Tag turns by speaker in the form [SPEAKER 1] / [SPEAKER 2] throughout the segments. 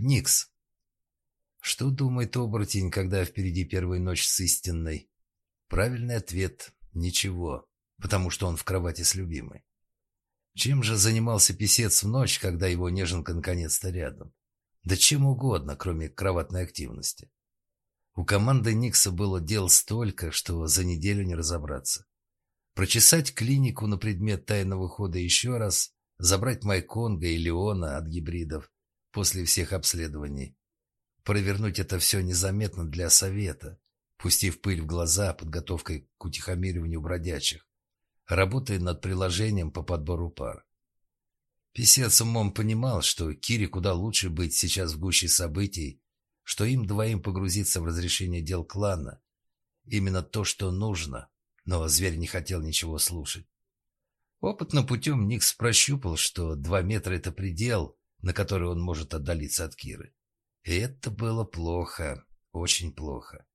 [SPEAKER 1] Никс. Что думает оборотень, когда впереди первая ночь с истинной? Правильный ответ – ничего, потому что он в кровати с любимой. Чем же занимался писец в ночь, когда его неженка наконец-то рядом? Да чем угодно, кроме кроватной активности. У команды Никса было дел столько, что за неделю не разобраться. Прочесать клинику на предмет тайного хода еще раз, забрать Майконга и Леона от гибридов после всех обследований. Провернуть это все незаметно для совета, пустив пыль в глаза подготовкой к утихомириванию бродячих, работая над приложением по подбору пар. Писец умом понимал, что Кире куда лучше быть сейчас в гуще событий, что им двоим погрузиться в разрешение дел клана. Именно то, что нужно, но зверь не хотел ничего слушать. Опытным путем Никс прощупал, что два метра — это предел, на который он может отдалиться от Киры. И это было плохо, очень плохо.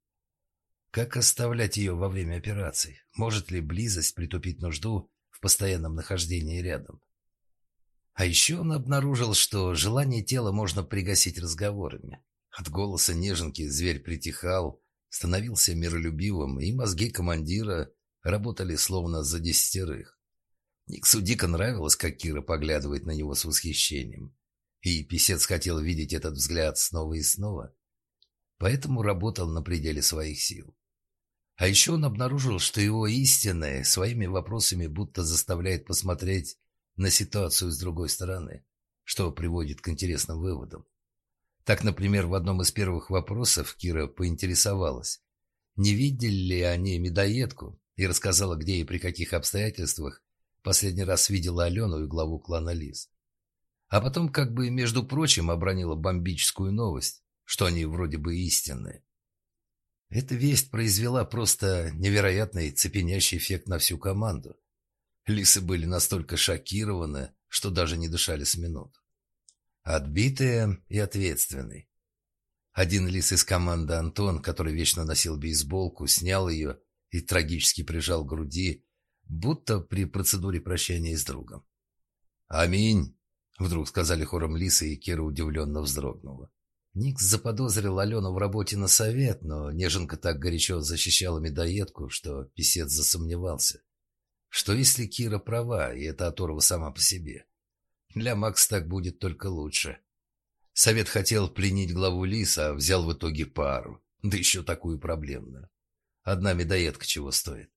[SPEAKER 1] Как оставлять ее во время операций? Может ли близость притупить нужду в постоянном нахождении рядом? А еще он обнаружил, что желание тела можно пригасить разговорами. От голоса неженки зверь притихал, становился миролюбивым, и мозги командира работали словно за десятерых. Никсу дико нравилось, как Кира поглядывает на него с восхищением. И писец хотел видеть этот взгляд снова и снова. Поэтому работал на пределе своих сил. А еще он обнаружил, что его истинное своими вопросами будто заставляет посмотреть на ситуацию с другой стороны, что приводит к интересным выводам. Так, например, в одном из первых вопросов Кира поинтересовалась, не видели ли они медоедку, и рассказала, где и при каких обстоятельствах последний раз видела Алену и главу клана Лис. А потом, как бы, между прочим, обронила бомбическую новость, что они вроде бы истинные. Эта весть произвела просто невероятный цепенящий эффект на всю команду. Лисы были настолько шокированы, что даже не дышали с минут. Отбитые и ответственный. Один лис из команды Антон, который вечно носил бейсболку, снял ее и трагически прижал к груди, будто при процедуре прощания с другом. «Аминь!» — вдруг сказали хором лисы, и Кира удивленно вздрогнула. Никс заподозрил Алену в работе на совет, но неженка так горячо защищала медоедку, что писец засомневался. Что если Кира права, и это оторва сама по себе? Для Макс так будет только лучше. Совет хотел пленить главу Лиса, а взял в итоге пару, да еще такую проблемную. Одна медоедка чего стоит.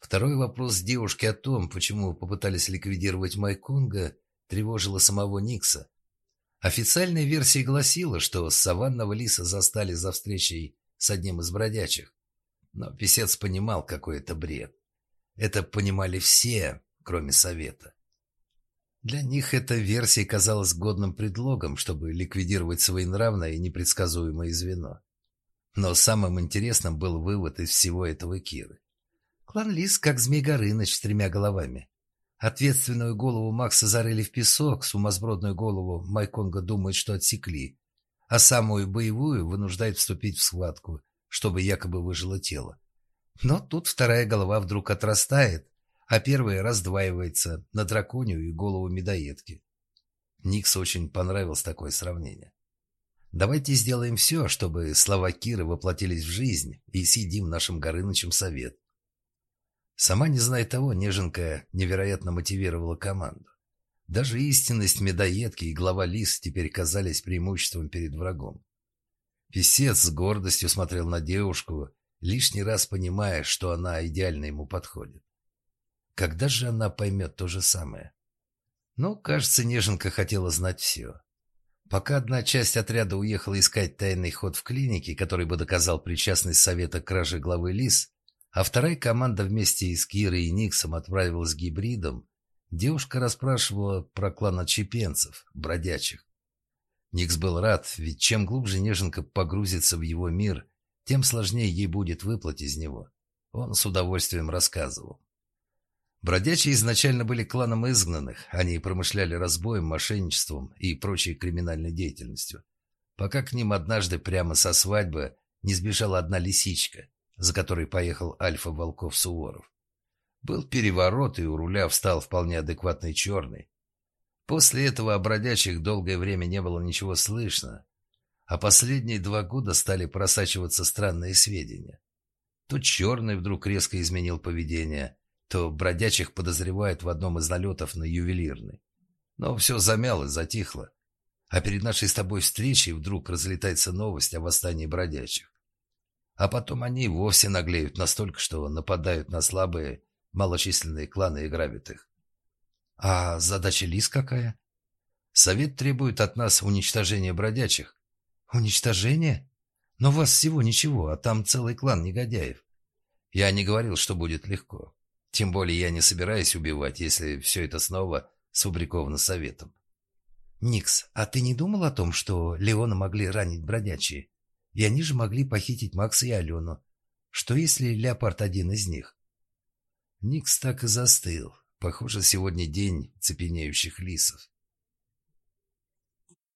[SPEAKER 1] Второй вопрос девушки о том, почему попытались ликвидировать Майконга, тревожила самого Никса. Официальная версия гласила, что саванного лиса застали за встречей с одним из бродячих. Но писец понимал, какой это бред. Это понимали все, кроме Совета. Для них эта версия казалась годным предлогом, чтобы ликвидировать своенравное и непредсказуемое звено. Но самым интересным был вывод из всего этого Киры. Клан Лис как Змей Горыныч с тремя головами. Ответственную голову Макса зарыли в песок, сумасбродную голову Майконга думает, что отсекли, а самую боевую вынуждает вступить в схватку, чтобы якобы выжило тело. Но тут вторая голова вдруг отрастает, а первая раздваивается на драконию и голову медоедки. Никс очень понравилось такое сравнение. Давайте сделаем все, чтобы слова Киры воплотились в жизнь и съедим нашим Горынычем совет. Сама не зная того, Неженка невероятно мотивировала команду. Даже истинность медоедки и глава Лис теперь казались преимуществом перед врагом. Песец с гордостью смотрел на девушку, лишний раз понимая, что она идеально ему подходит. Когда же она поймет то же самое? Ну, кажется, Неженка хотела знать все. Пока одна часть отряда уехала искать тайный ход в клинике, который бы доказал причастность совета к краже главы Лис, а вторая команда вместе с Кирой и Никсом отправилась к гибридам, девушка расспрашивала про клан отчепенцев, бродячих. Никс был рад, ведь чем глубже Неженка погрузится в его мир, тем сложнее ей будет выплыть из него. Он с удовольствием рассказывал. Бродячие изначально были кланом изгнанных, они промышляли разбоем, мошенничеством и прочей криминальной деятельностью. Пока к ним однажды прямо со свадьбы не сбежала одна лисичка, за которой поехал Альфа Волков Суворов. Был переворот, и у руля встал вполне адекватный черный. После этого о бродячих долгое время не было ничего слышно, а последние два года стали просачиваться странные сведения. То черный вдруг резко изменил поведение, то бродячих подозревают в одном из налетов на ювелирный. Но все замялось, затихло. А перед нашей с тобой встречей вдруг разлетается новость о восстании бродячих. А потом они вовсе наглеют настолько, что нападают на слабые, малочисленные кланы и грабят их. А задача Лис какая? Совет требует от нас уничтожения бродячих. Уничтожение? Но вас всего ничего, а там целый клан негодяев. Я не говорил, что будет легко. Тем более я не собираюсь убивать, если все это снова сфабриковано советом. Никс, а ты не думал о том, что Леона могли ранить бродячие? И они же могли похитить Макса и Алену. Что если Леопард один из них? Никс так и застыл. Похоже, сегодня день цепенеющих лисов.